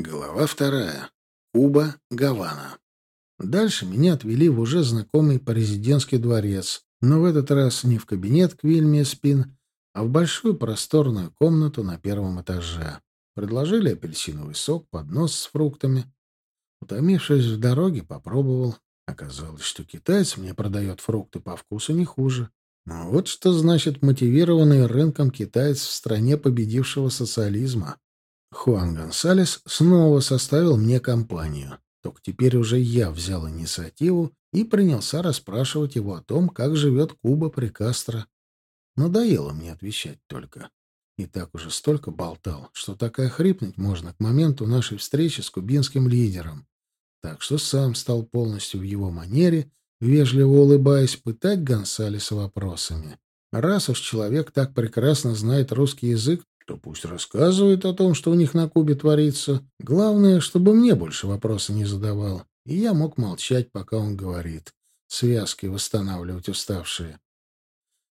Глава вторая. Куба, Гавана. Дальше меня отвели в уже знакомый президентский дворец, но в этот раз не в кабинет к Вильме Спин, а в большую просторную комнату на первом этаже. Предложили апельсиновый сок, поднос с фруктами. Утомившись в дороге, попробовал. Оказалось, что китаец мне продает фрукты по вкусу не хуже. Ну, вот что значит мотивированный рынком китаец в стране победившего социализма. Хуан Гонсалес снова составил мне компанию. Только теперь уже я взял инициативу и принялся расспрашивать его о том, как живет Куба при Кастро. Надоело мне отвечать только. И так уже столько болтал, что так и охрипнуть можно к моменту нашей встречи с кубинским лидером. Так что сам стал полностью в его манере, вежливо улыбаясь, пытать Гонсалеса вопросами. Раз уж человек так прекрасно знает русский язык, то пусть рассказывает о том, что у них на Кубе творится. Главное, чтобы мне больше вопросов не задавал, и я мог молчать, пока он говорит. Связки восстанавливать уставшие.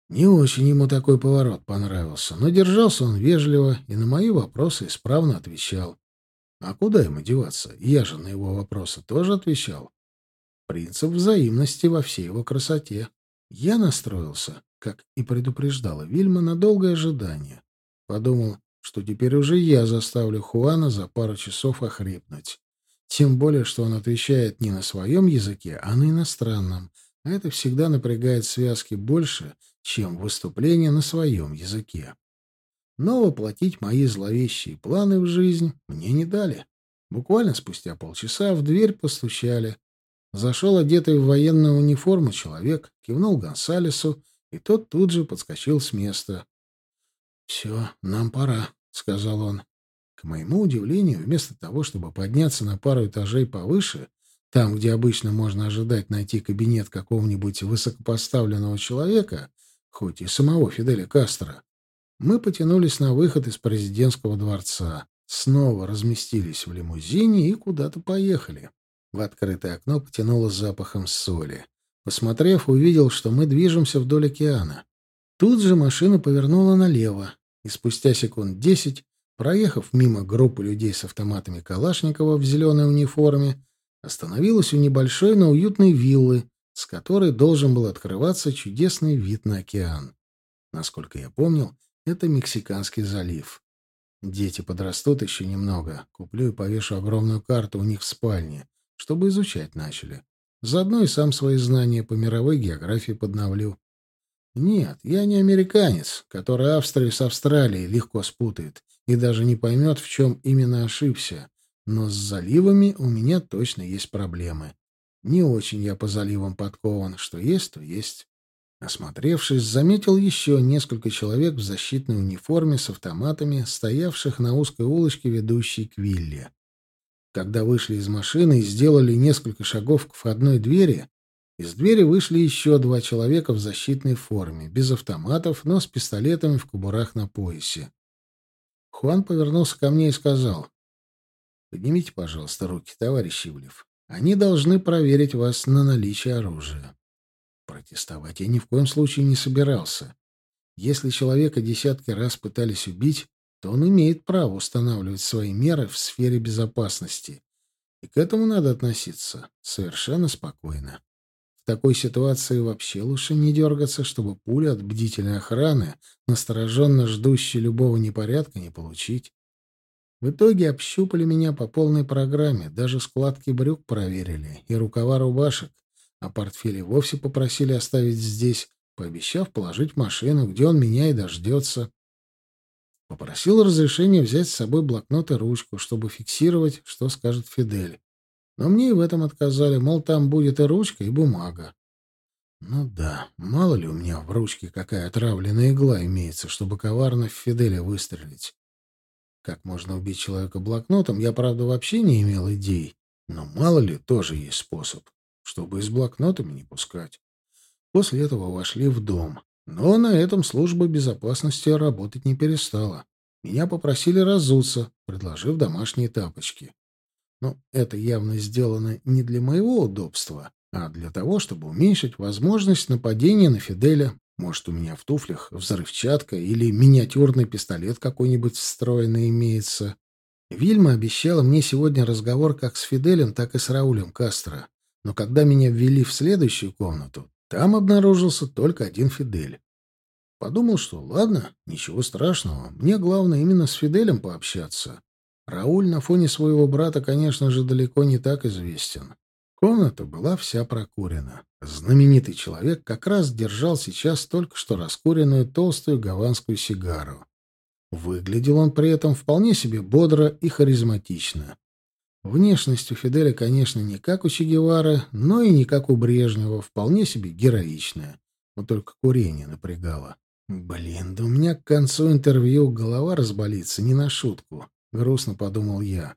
Не очень ему такой поворот понравился, но держался он вежливо и на мои вопросы исправно отвечал. А куда ему деваться? Я же на его вопросы тоже отвечал. Принцип взаимности во всей его красоте. Я настроился, как и предупреждала Вильма, на долгое ожидание. Подумал, что теперь уже я заставлю Хуана за пару часов охрипнуть. Тем более, что он отвечает не на своем языке, а на иностранном, а это всегда напрягает связки больше, чем выступление на своем языке. Но воплотить мои зловещие планы в жизнь мне не дали. Буквально спустя полчаса в дверь постучали. Зашел одетый в военную униформу человек, кивнул Гонсалесу, и тот тут же подскочил с места. «Все, нам пора», — сказал он. К моему удивлению, вместо того, чтобы подняться на пару этажей повыше, там, где обычно можно ожидать найти кабинет какого-нибудь высокопоставленного человека, хоть и самого Фиделя Кастро, мы потянулись на выход из президентского дворца, снова разместились в лимузине и куда-то поехали. В открытое окно потянуло запахом соли. Посмотрев, увидел, что мы движемся вдоль океана. Тут же машина повернула налево, и спустя секунд десять, проехав мимо группы людей с автоматами Калашникова в зеленой униформе, остановилась у небольшой, но уютной виллы, с которой должен был открываться чудесный вид на океан. Насколько я помнил, это Мексиканский залив. Дети подрастут еще немного. Куплю и повешу огромную карту у них в спальне, чтобы изучать начали. Заодно и сам свои знания по мировой географии подновлю. Нет, я не американец, который Австрию с Австралией легко спутает и даже не поймет, в чем именно ошибся. Но с заливами у меня точно есть проблемы. Не очень я по заливам подкован. Что есть, то есть. Осмотревшись, заметил еще несколько человек в защитной униформе с автоматами, стоявших на узкой улочке, ведущей к вилле. Когда вышли из машины и сделали несколько шагов к входной двери, из двери вышли еще два человека в защитной форме, без автоматов, но с пистолетами в кобурах на поясе. Хуан повернулся ко мне и сказал, «Поднимите, пожалуйста, руки, товарищ Ивлев. Они должны проверить вас на наличие оружия». Протестовать я ни в коем случае не собирался. Если человека десятки раз пытались убить, то он имеет право устанавливать свои меры в сфере безопасности. И к этому надо относиться совершенно спокойно. Такой ситуации вообще лучше не дергаться, чтобы пулю от бдительной охраны, настороженно ждущей любого непорядка, не получить. В итоге общупали меня по полной программе, даже складки брюк проверили и рукава рубашек, а портфели вовсе попросили оставить здесь, пообещав положить машину, где он меня и дождется. Попросил разрешения взять с собой блокнот и ручку, чтобы фиксировать, что скажет Фидель. Но мне и в этом отказали, мол, там будет и ручка, и бумага. Ну да, мало ли у меня в ручке какая отравленная игла имеется, чтобы коварно в Фиделя выстрелить. Как можно убить человека блокнотом, я, правда, вообще не имел идей. Но мало ли, тоже есть способ, чтобы и с блокнотами не пускать. После этого вошли в дом. Но на этом служба безопасности работать не перестала. Меня попросили разуться, предложив домашние тапочки. Но это явно сделано не для моего удобства, а для того, чтобы уменьшить возможность нападения на Фиделя. Может, у меня в туфлях взрывчатка или миниатюрный пистолет какой-нибудь встроенный имеется. Вильма обещала мне сегодня разговор как с Фиделем, так и с Раулем Кастро. Но когда меня ввели в следующую комнату, там обнаружился только один Фидель. Подумал, что ладно, ничего страшного. Мне главное именно с Фиделем пообщаться. Рауль на фоне своего брата, конечно же, далеко не так известен. Комната была вся прокурена. Знаменитый человек как раз держал сейчас только что раскуренную толстую гаванскую сигару. Выглядел он при этом вполне себе бодро и харизматично. Внешность у Фиделя, конечно, не как у Че Гевары, но и не как у Брежнева, вполне себе героичная. Вот только курение напрягало. «Блин, да у меня к концу интервью голова разболится, не на шутку», — грустно подумал я.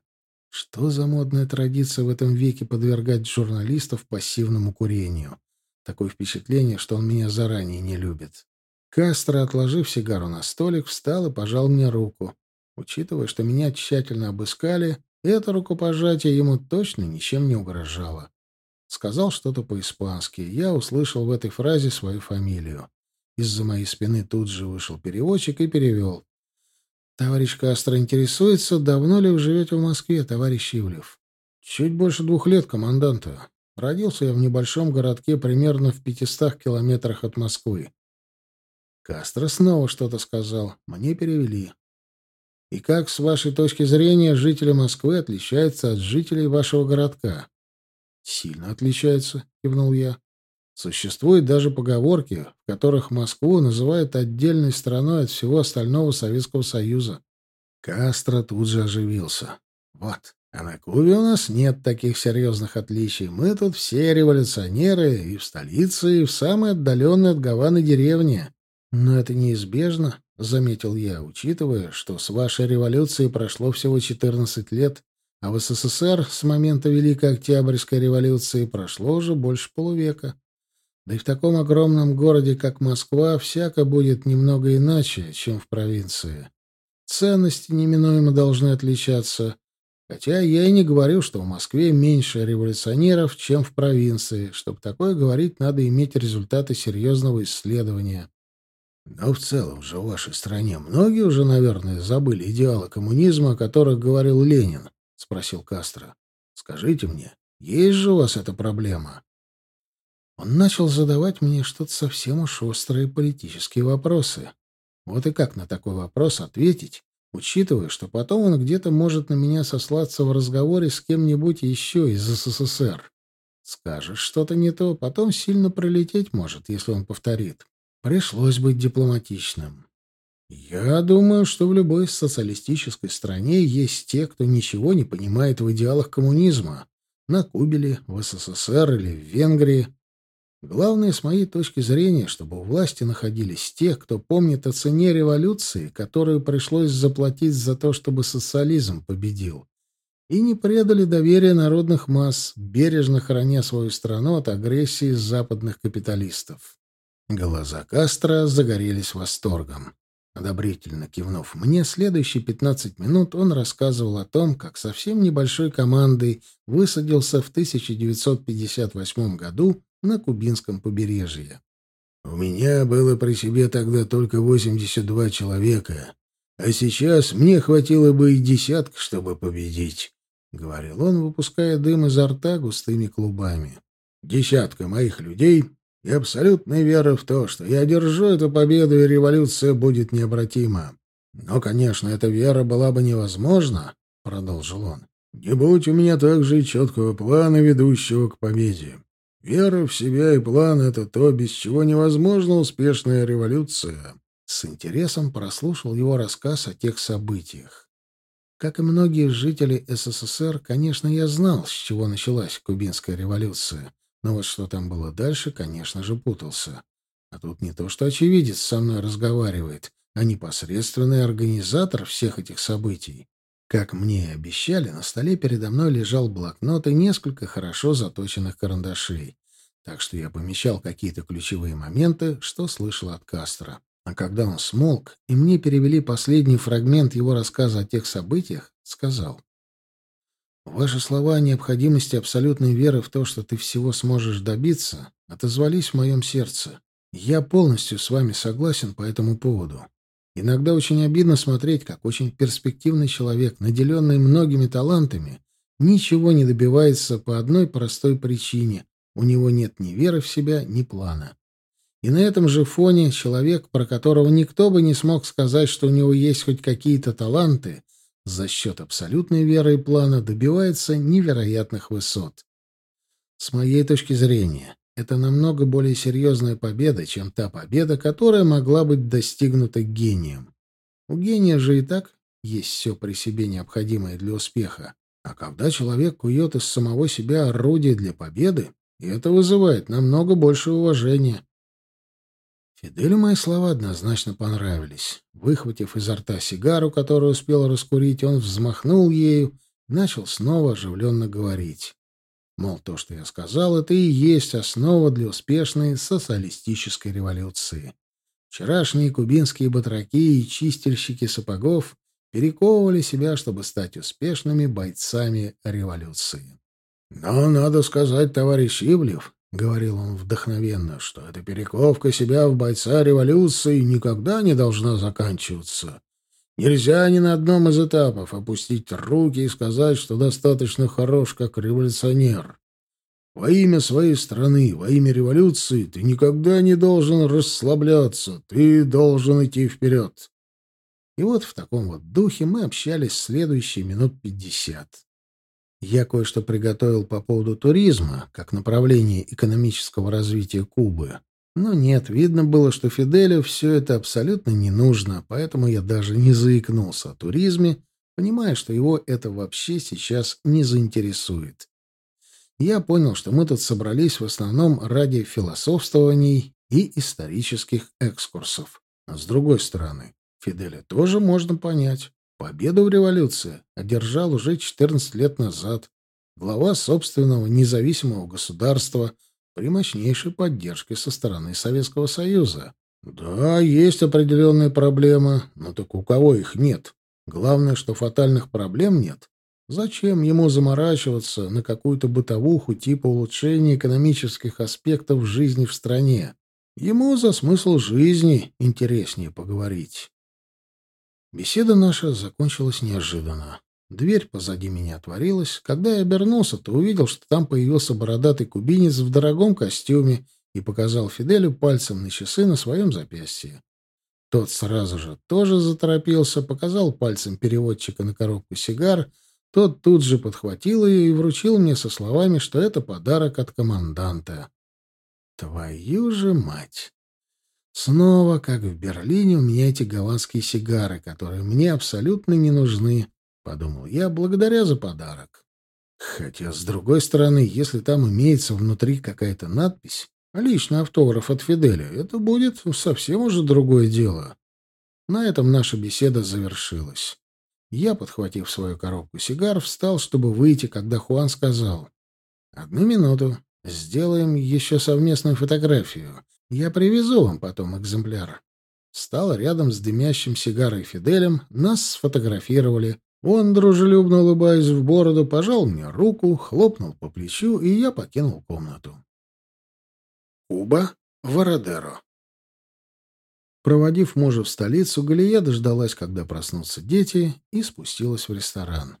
Что за модная традиция в этом веке подвергать журналистов пассивному курению? Такое впечатление, что он меня заранее не любит. Кастро, отложив сигару на столик, встал и пожал мне руку. Учитывая, что меня тщательно обыскали, это рукопожатие ему точно ничем не угрожало. Сказал что-то по-испански. Я услышал в этой фразе свою фамилию. Из-за моей спины тут же вышел переводчик и перевел. Товарищ Кастро интересуется, давно ли вы живете в Москве, товарищ Ивлев? Чуть больше двух лет, команданта. Родился я в небольшом городке примерно в пятистах километрах от Москвы. Кастро снова что-то сказал. Мне перевели. И как, с вашей точки зрения, жители Москвы отличаются от жителей вашего городка? Сильно отличаются, кивнул я. Существуют даже поговорки, в которых Москву называют отдельной страной от всего остального Советского Союза. Кастро тут же оживился. Вот, а на Кубе у нас нет таких серьезных отличий. Мы тут все революционеры и в столице, и в самой отдаленной от Гаваны деревне. Но это неизбежно, — заметил я, учитывая, что с вашей революцией прошло всего 14 лет, а в СССР с момента Великой Октябрьской революции прошло уже больше полувека. Да и в таком огромном городе, как Москва, всяко будет немного иначе, чем в провинции. Ценности неминуемо должны отличаться. Хотя я и не говорю, что в Москве меньше революционеров, чем в провинции. Чтобы такое говорить, надо иметь результаты серьезного исследования. Но в целом же в вашей стране многие уже, наверное, забыли идеалы коммунизма, о которых говорил Ленин, — спросил Кастро. Скажите мне, есть же у вас эта проблема? Он начал задавать мне что-то совсем уж острые политические вопросы. Вот и как на такой вопрос ответить, учитывая, что потом он где-то может на меня сослаться в разговоре с кем-нибудь еще из СССР. Скажешь что-то не то, потом сильно пролететь может, если он повторит. Пришлось быть дипломатичным. Я думаю, что в любой социалистической стране есть те, кто ничего не понимает в идеалах коммунизма. На Кубе ли, в СССР или в Венгрии. Главное, с моей точки зрения, чтобы у власти находились те, кто помнит о цене революции, которую пришлось заплатить за то, чтобы социализм победил, и не предали доверие народных масс, бережно храня свою страну от агрессии западных капиталистов. Глаза Кастро загорелись восторгом. Одобрительно кивнув мне, следующие 15 минут он рассказывал о том, как совсем небольшой командой высадился в 1958 году на кубинском побережье. «У меня было при себе тогда только 82 человека, а сейчас мне хватило бы и десятка, чтобы победить», — говорил он, выпуская дым изо рта густыми клубами. «Десятка моих людей и абсолютная вера в то, что я одержу эту победу, и революция будет необратима. Но, конечно, эта вера была бы невозможна, — продолжил он, — не будь у меня также и четкого плана, ведущего к победе. Вера в себя и план — это то, без чего невозможна успешная революция. С интересом прослушал его рассказ о тех событиях. Как и многие жители СССР, конечно, я знал, с чего началась кубинская революция. Но вот что там было дальше, конечно же, путался. А тут не то, что очевидец со мной разговаривает, а непосредственный организатор всех этих событий. Как мне и обещали, на столе передо мной лежал блокнот и несколько хорошо заточенных карандашей. Так что я помещал какие-то ключевые моменты, что слышал от Кастро. А когда он смолк, и мне перевели последний фрагмент его рассказа о тех событиях, сказал. «Ваши слова о необходимости абсолютной веры в то, что ты всего сможешь добиться, отозвались в моем сердце. Я полностью с вами согласен по этому поводу. Иногда очень обидно смотреть, как очень перспективный человек, наделенный многими талантами, ничего не добивается по одной простой причине — у него нет ни веры в себя, ни плана. И на этом же фоне человек, про которого никто бы не смог сказать, что у него есть хоть какие-то таланты, за счет абсолютной веры и плана добивается невероятных высот. С моей точки зрения, это намного более серьезная победа, чем та победа, которая могла быть достигнута гением. У гения же и так есть все при себе необходимое для успеха. А когда человек кует из самого себя орудие для победы, это вызывает намного больше уважения. Фиделю мои слова однозначно понравились. Выхватив изо рта сигару, которую успел раскурить, он взмахнул ею начал снова оживленно говорить. Мол, то, что я сказал, это и есть основа для успешной социалистической революции. Вчерашние кубинские батраки и чистильщики сапогов перековывали себя, чтобы стать успешными бойцами революции. Но надо сказать, товарищ Ивлев, — говорил он вдохновенно, — что эта перековка себя в бойца революции никогда не должна заканчиваться. Нельзя ни на одном из этапов опустить руки и сказать, что достаточно хорош как революционер. Во имя своей страны, во имя революции ты никогда не должен расслабляться, ты должен идти вперед. И вот в таком вот духе мы общались следующие минут пятьдесят. Я кое-что приготовил по поводу туризма, как направления экономического развития Кубы. Но нет, видно было, что Фиделю все это абсолютно не нужно, поэтому я даже не заикнулся о туризме, понимая, что его это вообще сейчас не заинтересует. Я понял, что мы тут собрались в основном ради философствований и исторических экскурсов. А с другой стороны, Фиделя тоже можно понять. Победу в революции одержал уже 14 лет назад глава собственного независимого государства — при мощнейшей поддержке со стороны Советского Союза. Да, есть определенные проблемы, но так у кого их нет? Главное, что фатальных проблем нет. Зачем ему заморачиваться на какую-то бытовуху типа улучшения экономических аспектов жизни в стране? Ему за смысл жизни интереснее поговорить. Беседа наша закончилась неожиданно. Дверь позади меня отворилась. Когда я обернулся, то увидел, что там появился бородатый кубинец в дорогом костюме и показал Фиделю пальцем на часы на своем запястье. Тот сразу же тоже заторопился, показал пальцем переводчика на коробку сигар. Тот тут же подхватил ее и вручил мне со словами, что это подарок от команданта. Твою же мать! Снова, как в Берлине, у меня эти голландские сигары, которые мне абсолютно не нужны. — подумал я, благодаря за подарок. Хотя, с другой стороны, если там имеется внутри какая-то надпись, личный автограф от Фиделя, это будет совсем уже другое дело. На этом наша беседа завершилась. Я, подхватив свою коробку сигар, встал, чтобы выйти, когда Хуан сказал. «Одну минуту. Сделаем еще совместную фотографию. Я привезу вам потом экземпляр». Стал рядом с дымящим сигарой Фиделем, нас сфотографировали. Он, дружелюбно улыбаясь в бороду, пожал мне руку, хлопнул по плечу, и я покинул комнату. Куба, Вородеро. Проводив мужа в столицу, Галия дождалась, когда проснутся дети, и спустилась в ресторан.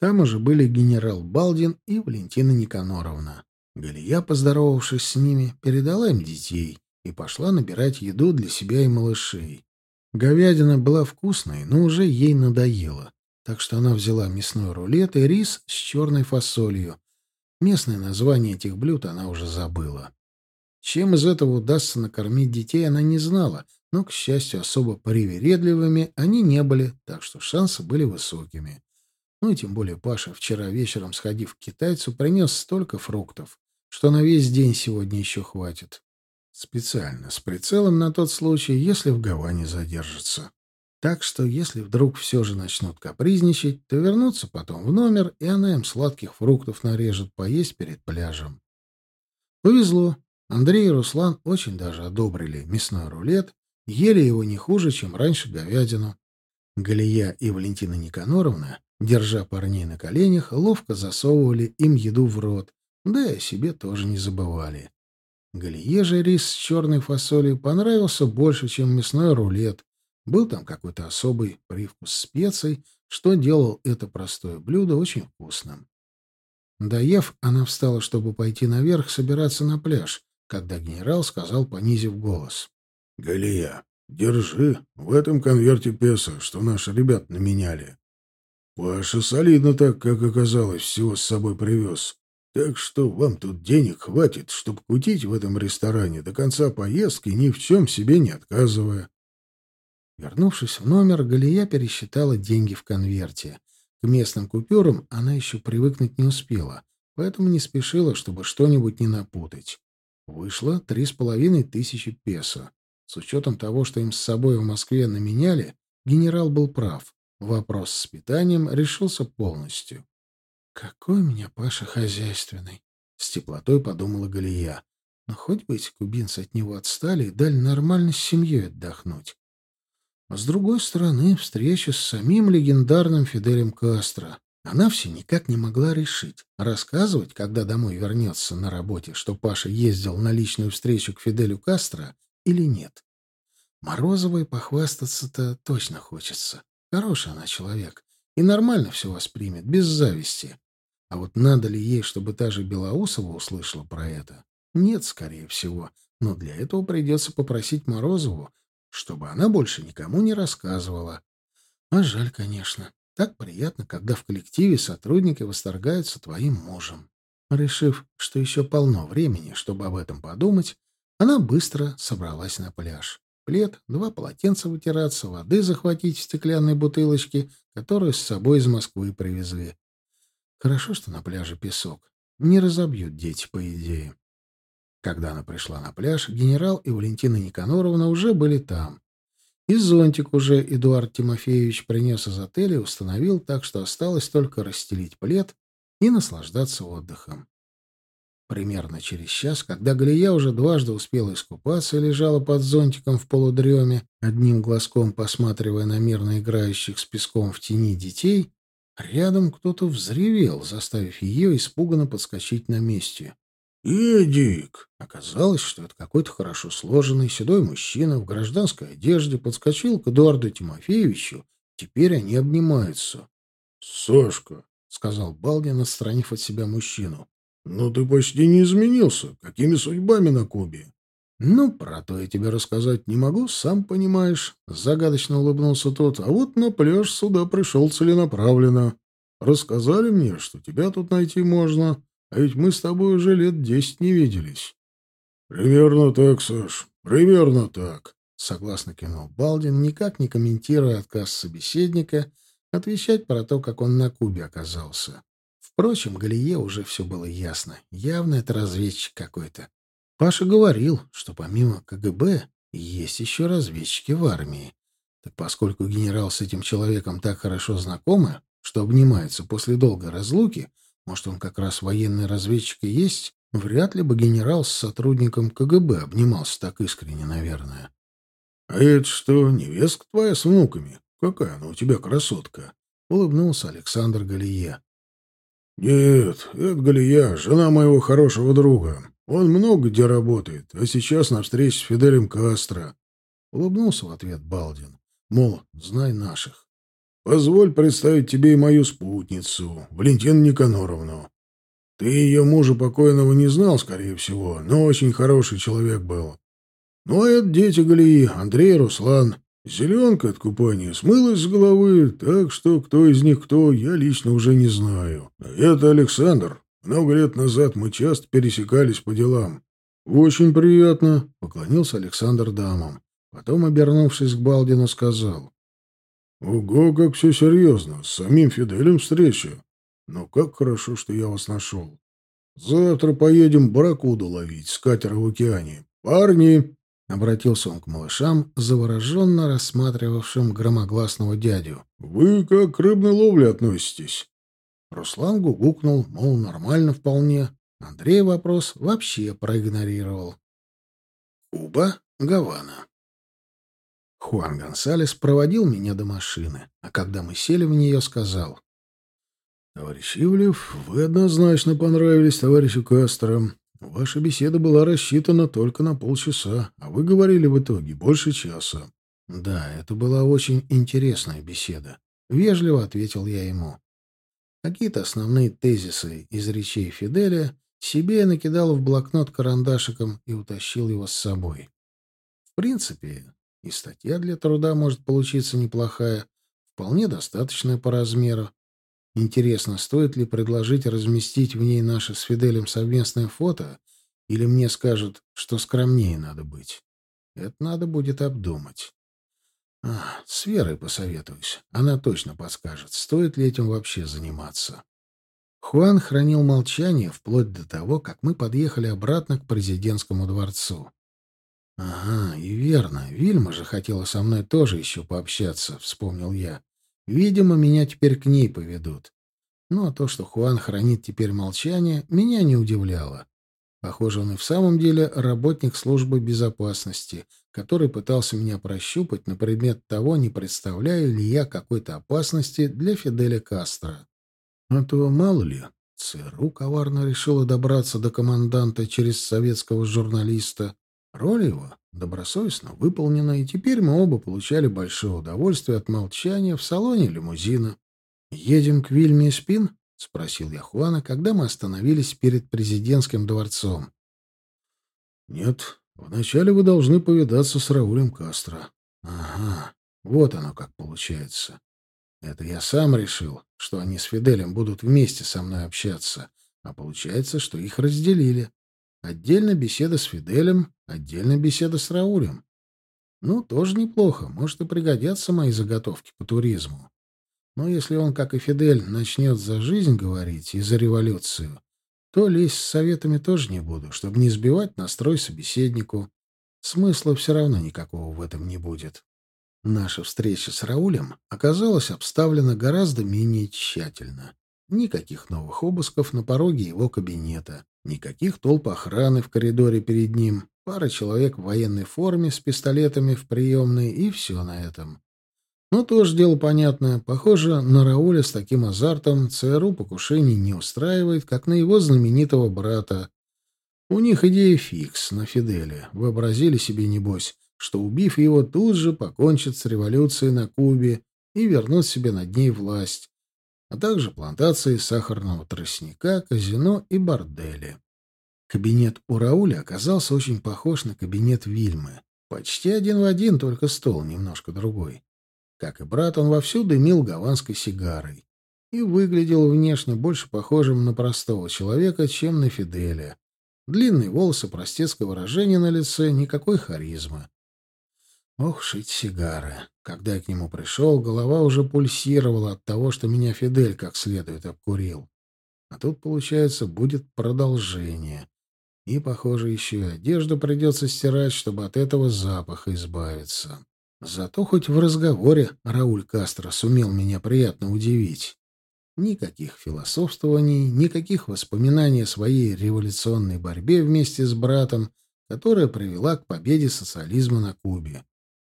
Там уже были генерал Балдин и Валентина Никаноровна. Галия, поздоровавшись с ними, передала им детей и пошла набирать еду для себя и малышей. Говядина была вкусной, но уже ей надоело так что она взяла мясной рулет и рис с черной фасолью. Местное название этих блюд она уже забыла. Чем из этого удастся накормить детей, она не знала, но, к счастью, особо привередливыми они не были, так что шансы были высокими. Ну и тем более Паша, вчера вечером, сходив к китайцу, принес столько фруктов, что на весь день сегодня еще хватит. Специально, с прицелом на тот случай, если в Гаване задержится. Так что, если вдруг все же начнут капризничать, то вернутся потом в номер, и она им сладких фруктов нарежет поесть перед пляжем. Повезло. Андрей и Руслан очень даже одобрили мясной рулет, ели его не хуже, чем раньше говядину. Галия и Валентина Никаноровна, держа парней на коленях, ловко засовывали им еду в рот, да и о себе тоже не забывали. Галие же рис с черной фасолью понравился больше, чем мясной рулет, Был там какой-то особый привкус специй, что делал это простое блюдо очень вкусным. Доев, она встала, чтобы пойти наверх, собираться на пляж, когда генерал сказал, понизив голос. — Галия, держи, в этом конверте песо, что наши ребят наменяли. Паша солидно так, как оказалось, всего с собой привез. Так что вам тут денег хватит, чтобы кутить в этом ресторане до конца поездки, ни в чем себе не отказывая. Вернувшись в номер, Галия пересчитала деньги в конверте. К местным купюрам она еще привыкнуть не успела, поэтому не спешила, чтобы что-нибудь не напутать. Вышло три с половиной тысячи песо. С учетом того, что им с собой в Москве наменяли, генерал был прав. Вопрос с питанием решился полностью. «Какой у меня Паша хозяйственный!» — с теплотой подумала Галия. «Но хоть бы эти кубинцы от него отстали и дали нормально с семьей отдохнуть. А с другой стороны, встреча с самим легендарным Фиделем Кастро. Она все никак не могла решить, рассказывать, когда домой вернется на работе, что Паша ездил на личную встречу к Фиделю Кастро или нет. Морозовой похвастаться-то точно хочется. Хороший она человек и нормально все воспримет, без зависти. А вот надо ли ей, чтобы та же Белоусова услышала про это? Нет, скорее всего. Но для этого придется попросить Морозову, чтобы она больше никому не рассказывала. А жаль, конечно. Так приятно, когда в коллективе сотрудники восторгаются твоим мужем. Решив, что еще полно времени, чтобы об этом подумать, она быстро собралась на пляж. Плед, два полотенца вытираться, воды захватить в стеклянной бутылочке, которую с собой из Москвы привезли. Хорошо, что на пляже песок. Не разобьют дети, по идее. Когда она пришла на пляж, генерал и Валентина Никаноровна уже были там. И зонтик уже Эдуард Тимофеевич принес из отеля и установил так, что осталось только расстелить плед и наслаждаться отдыхом. Примерно через час, когда Галия уже дважды успела искупаться и лежала под зонтиком в полудреме, одним глазком посматривая на мирно играющих с песком в тени детей, рядом кто-то взревел, заставив ее испуганно подскочить на месте. «Эдик!» Оказалось, что это какой-то хорошо сложенный седой мужчина в гражданской одежде подскочил к Эдуарду Тимофеевичу. Теперь они обнимаются. «Сашка!» — сказал Балдин, отстранив от себя мужчину. «Ну ты почти не изменился. Какими судьбами на Кубе?» «Ну, про то я тебе рассказать не могу, сам понимаешь», — загадочно улыбнулся тот. «А вот на пляж сюда пришел целенаправленно. Рассказали мне, что тебя тут найти можно, а ведь мы с тобой уже лет десять не виделись». «Примерно так, Саш, примерно так», — согласно кинул Балдин, никак не комментируя отказ собеседника отвечать про то, как он на Кубе оказался. Впрочем, Галие уже все было ясно. Явно это разведчик какой-то. Паша говорил, что помимо КГБ есть еще разведчики в армии. Так поскольку генерал с этим человеком так хорошо знакомы, что обнимаются после долгой разлуки, может, он как раз военный разведчик и есть, вряд ли бы генерал с сотрудником КГБ обнимался так искренне, наверное. — А это что, невестка твоя с внуками? Какая она у тебя красотка? — улыбнулся Александр Галие. «Нет, это Галия, жена моего хорошего друга. Он много где работает, а сейчас на встрече с Фиделем Кастро». Улыбнулся в ответ Балдин. Мол, знай наших. «Позволь представить тебе и мою спутницу, Валентину Никаноровну. Ты ее мужа покойного не знал, скорее всего, но очень хороший человек был. Ну, а это дети Галии, Андрей Руслан. Зеленка от купания смылась с головы, так что кто из них кто, я лично уже не знаю. Это Александр. Много лет назад мы часто пересекались по делам. Очень приятно, поклонился Александр дамам. Потом, обернувшись к Балдину, сказал. Ого, как все серьезно. С самим Фиделем встреча. Но как хорошо, что я вас нашел. Завтра поедем барракуду ловить с катера в океане. Парни, Обратился он к малышам, завороженно рассматривавшим громогласного дядю. «Вы как к рыбной ловле относитесь?» Руслан гугукнул, мол, нормально вполне. Андрей вопрос вообще проигнорировал. Куба, Гавана. Хуан Гонсалес проводил меня до машины, а когда мы сели в нее, сказал. «Товарищ Ивлев, вы однозначно понравились товарищу Кастро. Ваша беседа была рассчитана только на полчаса, а вы говорили в итоге больше часа. Да, это была очень интересная беседа. Вежливо ответил я ему. Какие-то основные тезисы из речей Фиделя себе я накидал в блокнот карандашиком и утащил его с собой. В принципе, и статья для труда может получиться неплохая, вполне достаточная по размеру. Интересно, стоит ли предложить разместить в ней наше с Фиделем совместное фото, или мне скажут, что скромнее надо быть? Это надо будет обдумать. А, с Верой посоветуюсь. Она точно подскажет, стоит ли этим вообще заниматься. Хуан хранил молчание вплоть до того, как мы подъехали обратно к президентскому дворцу. «Ага, и верно. Вильма же хотела со мной тоже еще пообщаться», — вспомнил я. «Видимо, меня теперь к ней поведут». Ну, а то, что Хуан хранит теперь молчание, меня не удивляло. Похоже, он и в самом деле работник службы безопасности, который пытался меня прощупать на предмет того, не представляю ли я какой-то опасности для Фиделя Кастро. А то, мало ли, ЦРУ коварно решила добраться до команданта через советского журналиста. Роль его добросовестно выполнена, и теперь мы оба получали большое удовольствие от молчания в салоне лимузина. «Едем к Вильме и Спин?» — спросил я Хуана, когда мы остановились перед президентским дворцом. «Нет, вначале вы должны повидаться с Раулем Кастро». «Ага, вот оно как получается. Это я сам решил, что они с Фиделем будут вместе со мной общаться, а получается, что их разделили. Отдельно беседа с Фиделем, отдельно беседа с Раулем. Ну, тоже неплохо, может и пригодятся мои заготовки по туризму. Но если он, как и Фидель, начнет за жизнь говорить и за революцию, то лезть с советами тоже не буду, чтобы не сбивать настрой собеседнику. Смысла все равно никакого в этом не будет. Наша встреча с Раулем оказалась обставлена гораздо менее тщательно. Никаких новых обысков на пороге его кабинета, никаких толп охраны в коридоре перед ним, пара человек в военной форме с пистолетами в приемной, и все на этом. Но тоже дело понятное. Похоже, на Рауля с таким азартом ЦРУ покушений не устраивает, как на его знаменитого брата. У них идея фикс на Фиделе. Вообразили себе, небось, что, убив его, тут же покончат с революцией на Кубе и вернут себе над ней власть, а также плантации сахарного тростника, казино и бордели. Кабинет у Рауля оказался очень похож на кабинет Вильмы. Почти один в один, только стол немножко другой. Как и брат, он вовсю дымил гаванской сигарой и выглядел внешне больше похожим на простого человека, чем на Фиделя. Длинные волосы, простецкое выражение на лице, никакой харизмы. Ох, шить сигары. Когда я к нему пришел, голова уже пульсировала от того, что меня Фидель как следует обкурил. А тут, получается, будет продолжение. И, похоже, еще и одежду придется стирать, чтобы от этого запаха избавиться. Зато хоть в разговоре Рауль Кастро сумел меня приятно удивить. Никаких философствований, никаких воспоминаний о своей революционной борьбе вместе с братом, которая привела к победе социализма на Кубе.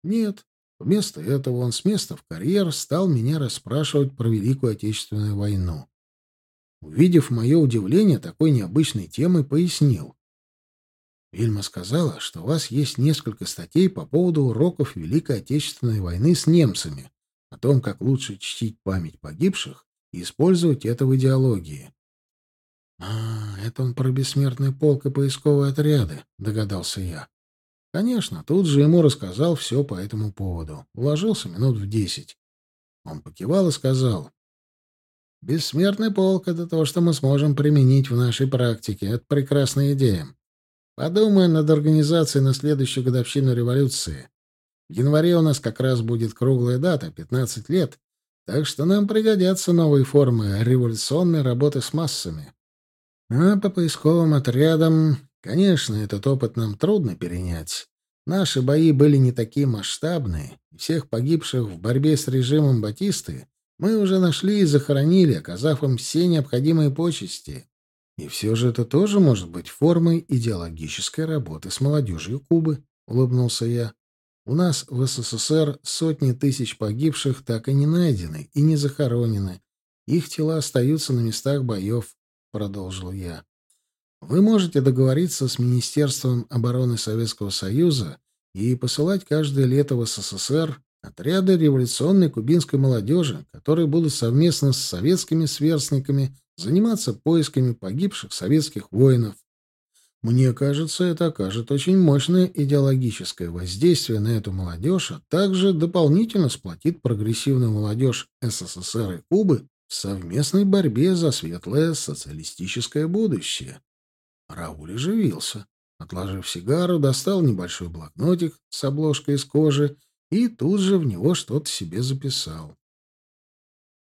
Нет, вместо этого он с места в карьер стал меня расспрашивать про Великую Отечественную войну. Увидев мое удивление такой необычной темой, пояснил. Вильма сказала, что у вас есть несколько статей по поводу уроков Великой Отечественной войны с немцами, о том, как лучше чтить память погибших и использовать это в идеологии. — А, это он про бессмертный полк и поисковые отряды, — догадался я. Конечно, тут же ему рассказал все по этому поводу. Уложился минут в десять. Он покивал и сказал. «Бессмертный полк — это то, что мы сможем применить в нашей практике. Это прекрасная идея. Подумаем над организацией на следующую годовщину революции. В январе у нас как раз будет круглая дата — 15 лет, так что нам пригодятся новые формы революционной работы с массами. А по поисковым отрядам Конечно, этот опыт нам трудно перенять. Наши бои были не такие масштабные, и всех погибших в борьбе с режимом Батисты мы уже нашли и захоронили, оказав им все необходимые почести. И все же это тоже может быть формой идеологической работы с молодежью Кубы, — улыбнулся я. У нас в СССР сотни тысяч погибших так и не найдены и не захоронены. Их тела остаются на местах боев, — продолжил я. Вы можете договориться с Министерством обороны Советского Союза и посылать каждое лето в СССР отряды революционной кубинской молодежи, которые будут совместно с советскими сверстниками заниматься поисками погибших советских воинов. Мне кажется, это окажет очень мощное идеологическое воздействие на эту молодежь, а также дополнительно сплотит прогрессивную молодежь СССР и Кубы в совместной борьбе за светлое социалистическое будущее. Рауль оживился. Отложив сигару, достал небольшой блокнотик с обложкой из кожи и тут же в него что-то себе записал.